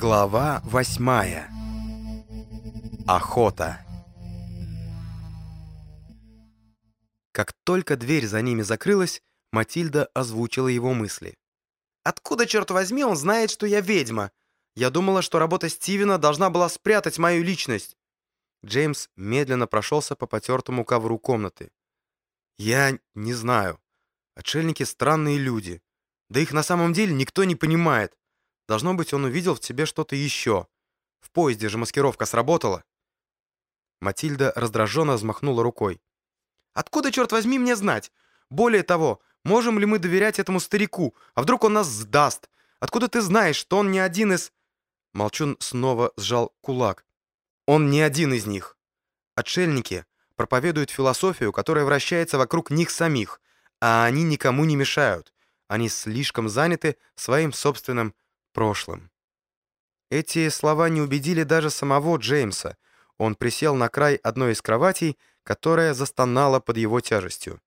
Глава восьмая. Охота. Как только дверь за ними закрылась, Матильда озвучила его мысли. «Откуда, черт возьми, он знает, что я ведьма? Я думала, что работа Стивена должна была спрятать мою личность». Джеймс медленно прошелся по потертому ковру комнаты. «Я не знаю. Отшельники — странные люди. Да их на самом деле никто не понимает. Должно быть, он увидел в тебе что-то еще. В поезде же маскировка сработала. Матильда раздраженно взмахнула рукой. «Откуда, черт возьми, мне знать? Более того, можем ли мы доверять этому старику? А вдруг он нас сдаст? Откуда ты знаешь, что он не один из...» Молчун снова сжал кулак. «Он не один из них. Отшельники проповедуют философию, которая вращается вокруг них самих, а они никому не мешают. Они слишком заняты своим собственным прошлым. Эти слова не убедили даже самого Джеймса. Он присел на край одной из кроватей, которая застонала под его тяжестью.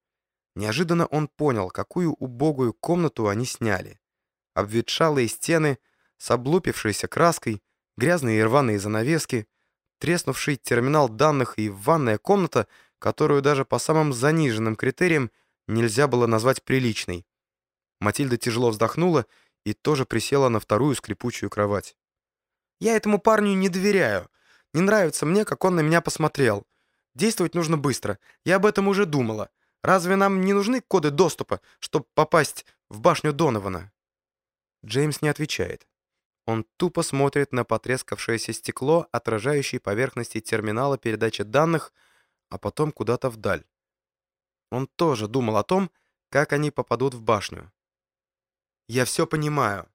Неожиданно он понял, какую убогую комнату они сняли. Обветшалые стены с облупившейся краской, грязные и рваные занавески, треснувший терминал данных и ванная комната, которую даже по самым заниженным критериям нельзя было назвать приличной. Матильда тяжело вздохнула и тоже присела на вторую скрипучую кровать. «Я этому парню не доверяю. Не нравится мне, как он на меня посмотрел. Действовать нужно быстро. Я об этом уже думала. Разве нам не нужны коды доступа, чтобы попасть в башню Донована?» Джеймс не отвечает. Он тупо смотрит на потрескавшееся стекло, отражающее поверхности терминала передачи данных, а потом куда-то вдаль. Он тоже думал о том, как они попадут в башню. «Я все понимаю».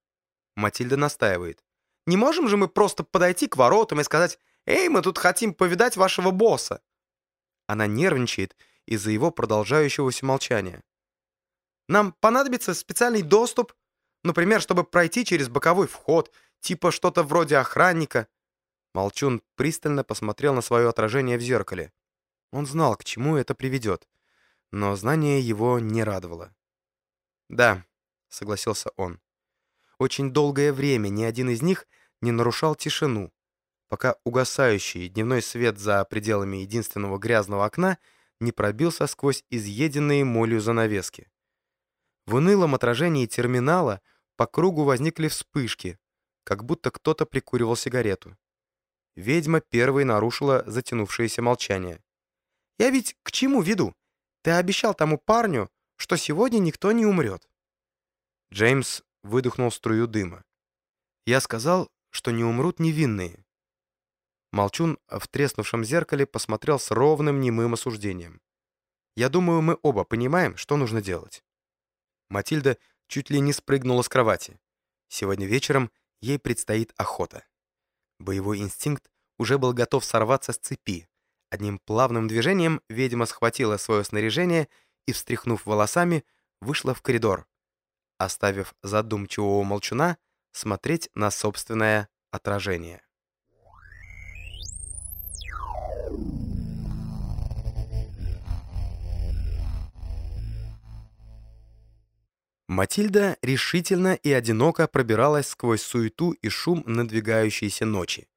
Матильда настаивает. «Не можем же мы просто подойти к воротам и сказать, «Эй, мы тут хотим повидать вашего босса». Она нервничает из-за его продолжающегося молчания. «Нам понадобится специальный доступ, например, чтобы пройти через боковой вход, типа что-то вроде охранника». Молчун пристально посмотрел на свое отражение в зеркале. Он знал, к чему это приведет, но знание его не радовало. «Да, — согласился он. Очень долгое время ни один из них не нарушал тишину, пока угасающий дневной свет за пределами единственного грязного окна не пробился сквозь изъеденные молью занавески. В унылом отражении терминала по кругу возникли вспышки, как будто кто-то прикуривал сигарету. Ведьма первой нарушила затянувшееся молчание. «Я ведь к чему веду? Ты обещал тому парню, что сегодня никто не умрет». Джеймс выдохнул струю дыма. «Я сказал, что не умрут невинные». Молчун в треснувшем зеркале посмотрел с ровным немым осуждением. «Я думаю, мы оба понимаем, что нужно делать». Матильда чуть ли не спрыгнула с кровати. Сегодня вечером ей предстоит охота. Боевой инстинкт уже был готов сорваться с цепи. Одним плавным движением ведьма схватила свое снаряжение и, встряхнув волосами, вышла в коридор, оставив задумчивого молчуна смотреть на собственное отражение. Матильда решительно и одиноко пробиралась сквозь суету и шум надвигающейся ночи.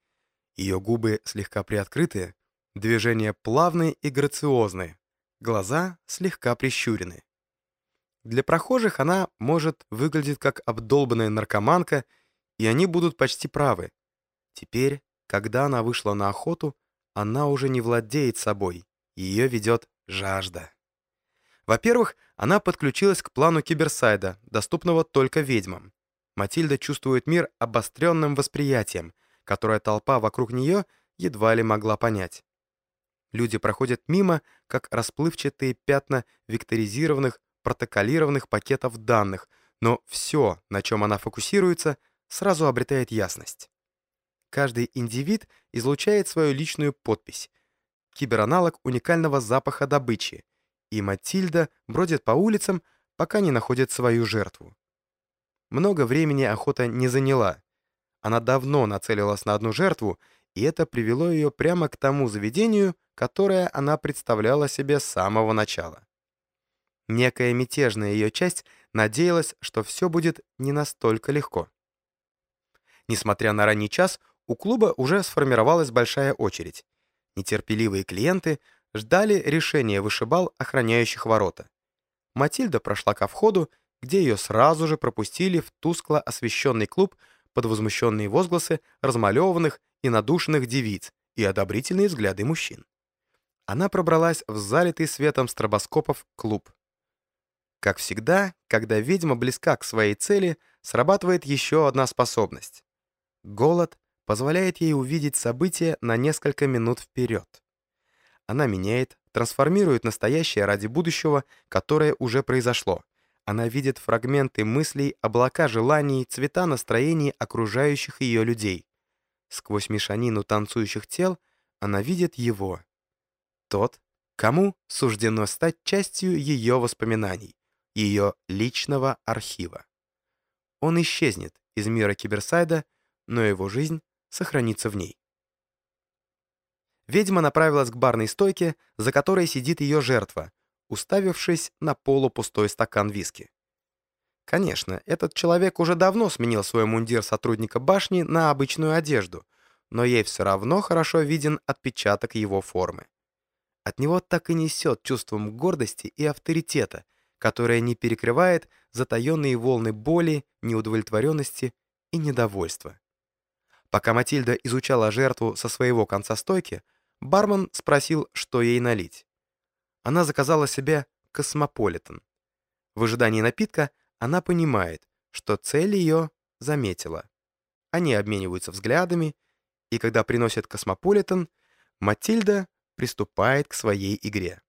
Ее губы слегка приоткрыты, движения плавные и грациозные, глаза слегка прищурены. Для прохожих она, может, выглядит как обдолбанная наркоманка, и они будут почти правы. Теперь, когда она вышла на охоту, она уже не владеет собой, ее ведет жажда. Во-первых, она подключилась к плану Киберсайда, доступного только ведьмам. Матильда чувствует мир обостренным восприятием, которое толпа вокруг нее едва ли могла понять. Люди проходят мимо, как расплывчатые пятна векторизированных протоколированных пакетов данных, но все, на чем она фокусируется, сразу обретает ясность. Каждый индивид излучает свою личную подпись, кибераналог уникального запаха добычи, и Матильда бродит по улицам, пока не находит свою жертву. Много времени охота не заняла. Она давно нацелилась на одну жертву, и это привело ее прямо к тому заведению, которое она представляла себе с самого начала. Некая мятежная ее часть надеялась, что все будет не настолько легко. Несмотря на ранний час, у клуба уже сформировалась большая очередь. Нетерпеливые клиенты ждали решения вышибал, охраняющих ворота. Матильда прошла ко входу, где ее сразу же пропустили в тускло освещенный клуб под возмущенные возгласы размалеванных и надушенных девиц и одобрительные взгляды мужчин. Она пробралась в залитый светом стробоскопов клуб. Как всегда, когда ведьма близка к своей цели, срабатывает еще одна способность. Голод позволяет ей увидеть события на несколько минут вперед. Она меняет, трансформирует настоящее ради будущего, которое уже произошло. Она видит фрагменты мыслей, облака желаний, цвета настроений окружающих ее людей. Сквозь мешанину танцующих тел она видит его. Тот, кому суждено стать частью ее воспоминаний, ее личного архива. Он исчезнет из мира Киберсайда, но его жизнь сохранится в ней. Ведьма направилась к барной стойке, за которой сидит ее жертва, уставившись на полупустой стакан виски. Конечно, этот человек уже давно сменил свой мундир сотрудника башни на обычную одежду, но ей все равно хорошо виден отпечаток его формы. От него так и несет чувством гордости и авторитета, которое не перекрывает затаенные волны боли, неудовлетворенности и недовольства. Пока Матильда изучала жертву со своего конца стойки, бармен спросил, что ей налить. Она заказала себе космополитен. В ожидании напитка она понимает, что цель ее заметила. Они обмениваются взглядами, и когда приносят космополитен, Матильда приступает к своей игре.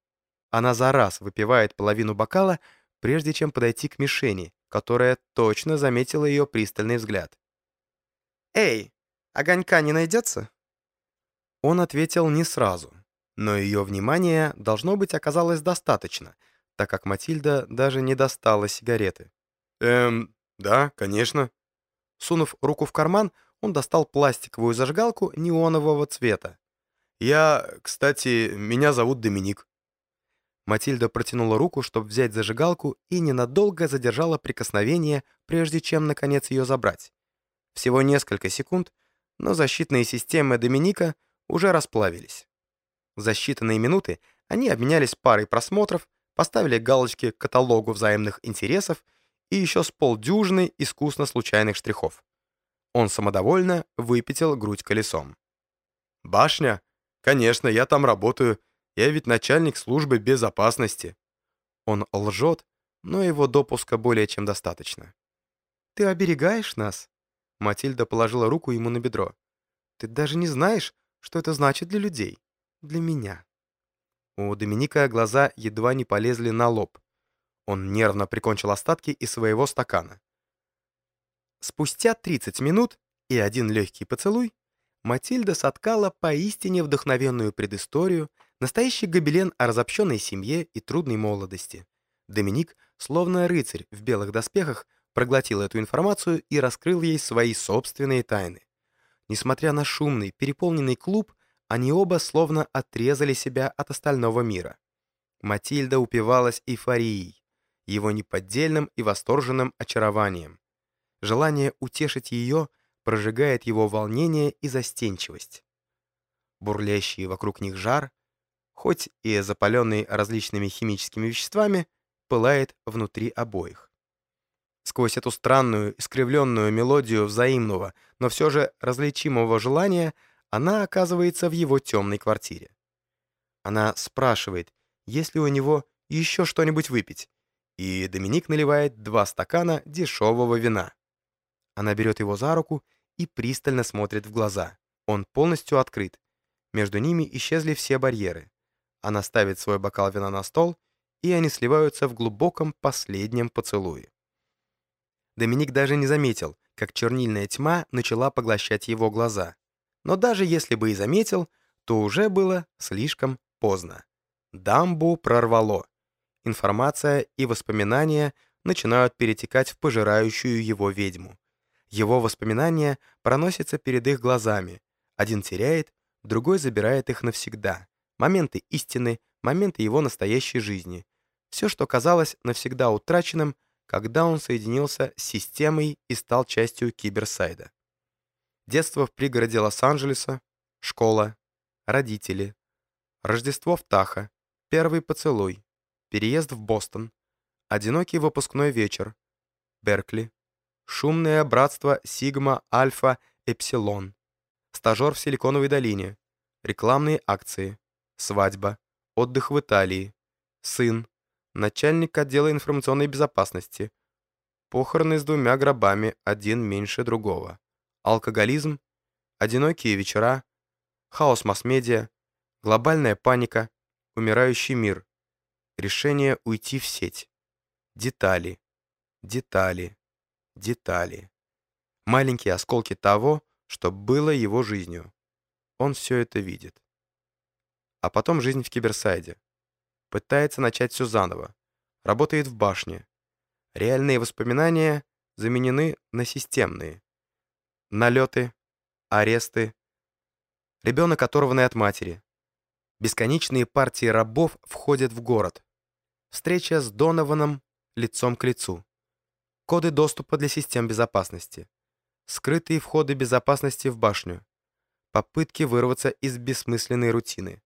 Она за раз выпивает половину бокала, прежде чем подойти к мишени, которая точно заметила ее пристальный взгляд. «Эй, огонька не найдется?» Он ответил не сразу, но ее внимания, должно быть, оказалось достаточно, так как Матильда даже не достала сигареты. «Эм, да, конечно». Сунув руку в карман, он достал пластиковую зажигалку неонового цвета. «Я, кстати, меня зовут Доминик». Матильда протянула руку, чтобы взять зажигалку, и ненадолго задержала прикосновение, прежде чем, наконец, ее забрать. Всего несколько секунд, но защитные системы Доминика уже расплавились. За считанные минуты они обменялись парой просмотров, поставили галочки к каталогу взаимных интересов и еще с полдюжины искусно случайных штрихов. Он самодовольно выпятил грудь колесом. «Башня? Конечно, я там работаю. Я ведь начальник службы безопасности». Он лжет, но его допуска более чем достаточно. «Ты оберегаешь нас?» Матильда положила руку ему на бедро. «Ты даже не знаешь, что это значит для людей. Для меня». У Доминика глаза едва не полезли на лоб. Он нервно прикончил остатки из своего стакана. Спустя 30 минут и один легкий поцелуй Матильда соткала поистине вдохновенную предысторию, настоящий гобелен о разобщенной семье и трудной молодости. Доминик, словно рыцарь в белых доспехах, проглотил эту информацию и раскрыл ей свои собственные тайны. Несмотря на шумный, переполненный клуб, они оба словно отрезали себя от остального мира. Матильда упивалась эйфорией, его неподдельным и восторженным очарованием. Желание утешить ее прожигает его волнение и застенчивость. Бурлящий вокруг них жар, хоть и запаленный различными химическими веществами, пылает внутри обоих. Сквозь эту странную, искривленную мелодию взаимного, но все же различимого желания, она оказывается в его темной квартире. Она спрашивает, есть ли у него еще что-нибудь выпить, и Доминик наливает два стакана дешевого вина. Она берет его за руку и пристально смотрит в глаза. Он полностью открыт. Между ними исчезли все барьеры. Она ставит свой бокал вина на стол, и они сливаются в глубоком последнем поцелуе. Доминик даже не заметил, как чернильная тьма начала поглощать его глаза. Но даже если бы и заметил, то уже было слишком поздно. Дамбу прорвало. Информация и воспоминания начинают перетекать в пожирающую его ведьму. Его воспоминания проносятся перед их глазами. Один теряет, другой забирает их навсегда. Моменты истины, моменты его настоящей жизни. Все, что казалось навсегда утраченным, когда он соединился с системой и стал частью киберсайда. Детство в пригороде Лос-Анджелеса, школа, родители, Рождество в Тахо, первый поцелуй, переезд в Бостон, одинокий выпускной вечер, Беркли, шумное братство Сигма Альфа Эпсилон, стажер в Силиконовой долине, рекламные акции, свадьба, отдых в Италии, сын, начальник отдела информационной безопасности, похороны с двумя гробами, один меньше другого, алкоголизм, одинокие вечера, хаос масс-медиа, глобальная паника, умирающий мир, решение уйти в сеть, детали, детали, детали. Маленькие осколки того, что было его жизнью. Он все это видит. А потом жизнь в Киберсайде. Пытается начать все заново. Работает в башне. Реальные воспоминания заменены на системные. Налеты, аресты. Ребенок оторванный от матери. Бесконечные партии рабов входят в город. Встреча с Донованом лицом к лицу. Коды доступа для систем безопасности. Скрытые входы безопасности в башню. Попытки вырваться из бессмысленной рутины.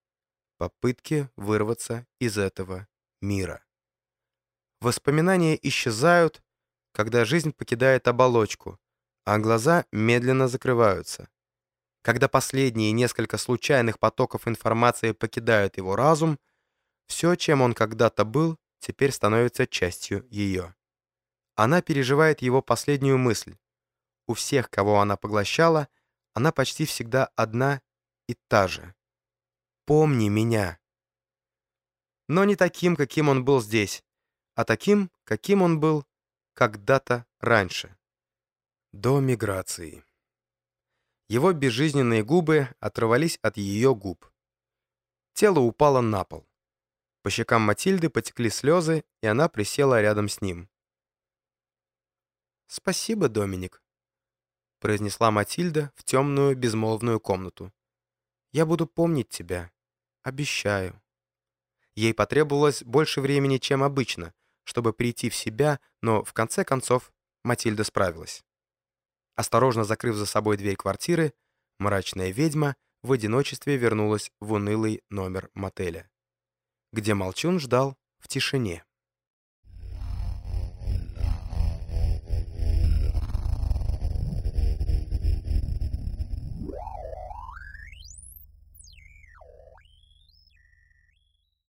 Попытки вырваться из этого мира. Воспоминания исчезают, когда жизнь покидает оболочку, а глаза медленно закрываются. Когда последние несколько случайных потоков информации покидают его разум, все, чем он когда-то был, теперь становится частью ее. Она переживает его последнюю мысль. У всех, кого она поглощала, она почти всегда одна и та же. «Помни меня». Но не таким, каким он был здесь, а таким, каким он был когда-то раньше. До миграции. Его безжизненные губы оторвались от ее губ. Тело упало на пол. По щекам Матильды потекли слезы, и она присела рядом с ним. «Спасибо, Доминик», — произнесла Матильда в темную безмолвную комнату. «Я буду помнить тебя. Обещаю». Ей потребовалось больше времени, чем обычно, чтобы прийти в себя, но в конце концов Матильда справилась. Осторожно закрыв за собой дверь квартиры, мрачная ведьма в одиночестве вернулась в унылый номер мотеля, где Молчун ждал в тишине.